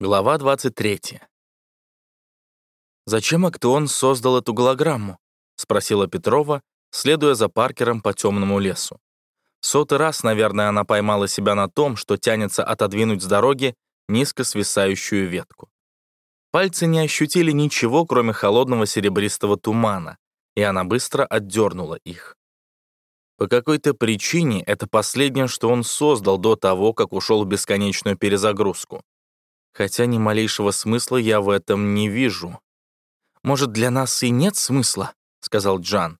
Глава 23. «Зачем Актеон создал эту голограмму?» — спросила Петрова, следуя за Паркером по темному лесу. Сотый раз, наверное, она поймала себя на том, что тянется отодвинуть с дороги низко свисающую ветку. Пальцы не ощутили ничего, кроме холодного серебристого тумана, и она быстро отдернула их. По какой-то причине это последнее, что он создал до того, как ушел в бесконечную перезагрузку хотя ни малейшего смысла я в этом не вижу. «Может, для нас и нет смысла?» — сказал Джан.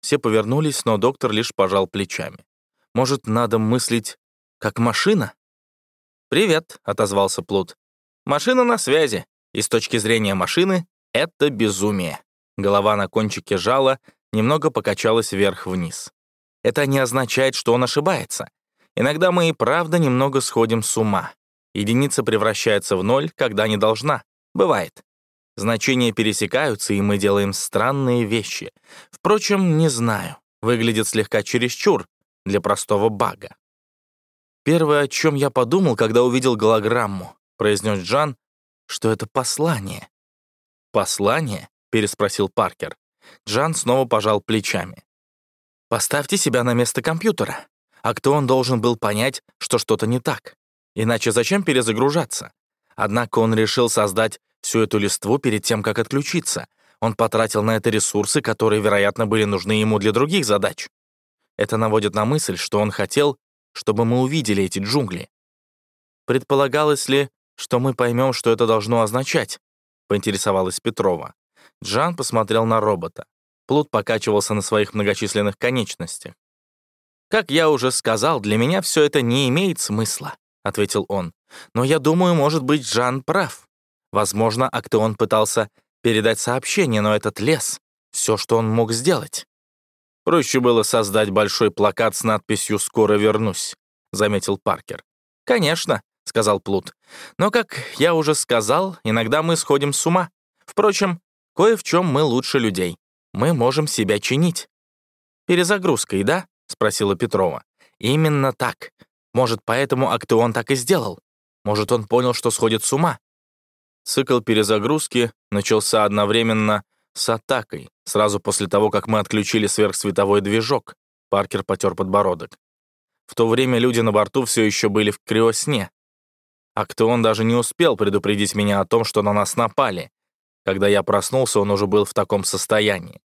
Все повернулись, но доктор лишь пожал плечами. «Может, надо мыслить как машина?» «Привет», — отозвался Плут. «Машина на связи, и с точки зрения машины это безумие». Голова на кончике жала немного покачалась вверх-вниз. Это не означает, что он ошибается. Иногда мы и правда немного сходим с ума. Единица превращается в ноль, когда не должна. Бывает. Значения пересекаются, и мы делаем странные вещи. Впрочем, не знаю. Выглядит слегка чересчур для простого бага. Первое, о чем я подумал, когда увидел голограмму, произнес Джан, что это послание. «Послание?» — переспросил Паркер. Джан снова пожал плечами. «Поставьте себя на место компьютера. А кто он должен был понять, что что-то не так? Иначе зачем перезагружаться? Однако он решил создать всю эту листву перед тем, как отключиться. Он потратил на это ресурсы, которые, вероятно, были нужны ему для других задач. Это наводит на мысль, что он хотел, чтобы мы увидели эти джунгли. Предполагалось ли, что мы поймем, что это должно означать? Поинтересовалась Петрова. Джан посмотрел на робота. Плут покачивался на своих многочисленных конечностях. Как я уже сказал, для меня все это не имеет смысла. — ответил он. «Но я думаю, может быть, Жан прав. Возможно, Актеон пытался передать сообщение, но этот лес — все, что он мог сделать». «Проще было создать большой плакат с надписью «Скоро вернусь», — заметил Паркер. «Конечно», — сказал Плут. «Но, как я уже сказал, иногда мы сходим с ума. Впрочем, кое в чем мы лучше людей. Мы можем себя чинить». «Перезагрузкой, да?» — спросила Петрова. «Именно так. Может, поэтому Актеон так и сделал? Может, он понял, что сходит с ума? Цикл перезагрузки начался одновременно с атакой, сразу после того, как мы отключили сверхсветовой движок. Паркер потер подбородок. В то время люди на борту все еще были в криосне. Актеон даже не успел предупредить меня о том, что на нас напали. Когда я проснулся, он уже был в таком состоянии.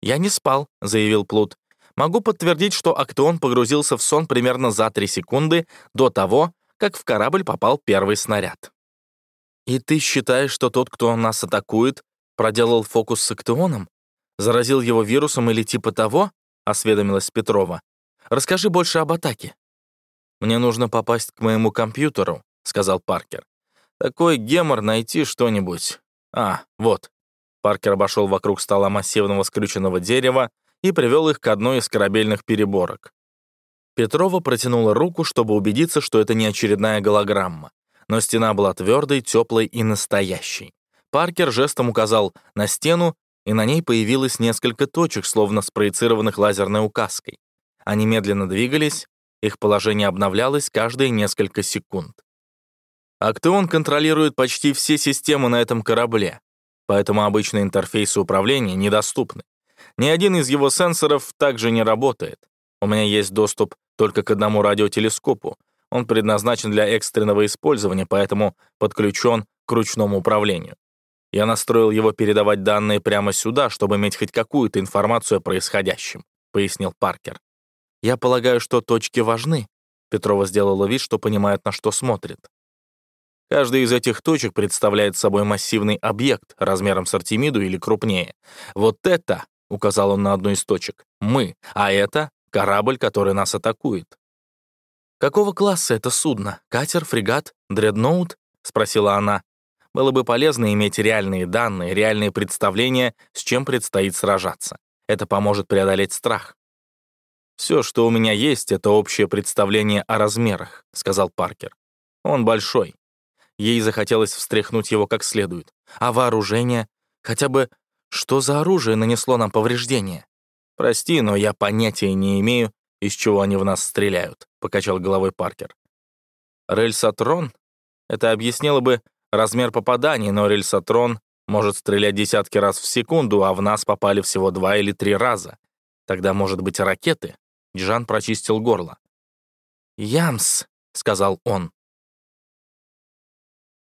«Я не спал», — заявил Плут. Могу подтвердить, что Актеон погрузился в сон примерно за 3 секунды до того, как в корабль попал первый снаряд. «И ты считаешь, что тот, кто нас атакует, проделал фокус с Актеоном? Заразил его вирусом или типа того?» — осведомилась Петрова. «Расскажи больше об атаке». «Мне нужно попасть к моему компьютеру», — сказал Паркер. «Такой гемор найти что-нибудь. А, вот». Паркер обошел вокруг стола массивного скрюченного дерева, и привел их к одной из корабельных переборок. Петрова протянула руку, чтобы убедиться, что это не очередная голограмма. Но стена была твердой, теплой и настоящей. Паркер жестом указал на стену, и на ней появилось несколько точек, словно спроецированных лазерной указкой. Они медленно двигались, их положение обновлялось каждые несколько секунд. Актеон контролирует почти все системы на этом корабле, поэтому обычные интерфейсы управления недоступны. Ни один из его сенсоров также не работает. У меня есть доступ только к одному радиотелескопу. Он предназначен для экстренного использования, поэтому подключен к ручному управлению. Я настроил его передавать данные прямо сюда, чтобы иметь хоть какую-то информацию о происходящем», — пояснил Паркер. «Я полагаю, что точки важны». Петрова сделала вид, что понимает, на что смотрит. Каждая из этих точек представляет собой массивный объект размером с Артемиду или крупнее. Вот это — указал он на одну из точек. «Мы, а это корабль, который нас атакует». «Какого класса это судно? Катер, фрегат, дредноут?» — спросила она. «Было бы полезно иметь реальные данные, реальные представления, с чем предстоит сражаться. Это поможет преодолеть страх». «Все, что у меня есть, это общее представление о размерах», — сказал Паркер. «Он большой». Ей захотелось встряхнуть его как следует. «А вооружение? Хотя бы что за оружие нанесло нам повреждения? Прости, но я понятия не имею, из чего они в нас стреляют», — покачал головой Паркер. Рельсотрон? Это объяснило бы размер попаданий, но рельсотрон может стрелять десятки раз в секунду, а в нас попали всего два или три раза. Тогда, может быть, ракеты?» Джан прочистил горло. «Ямс», — сказал он.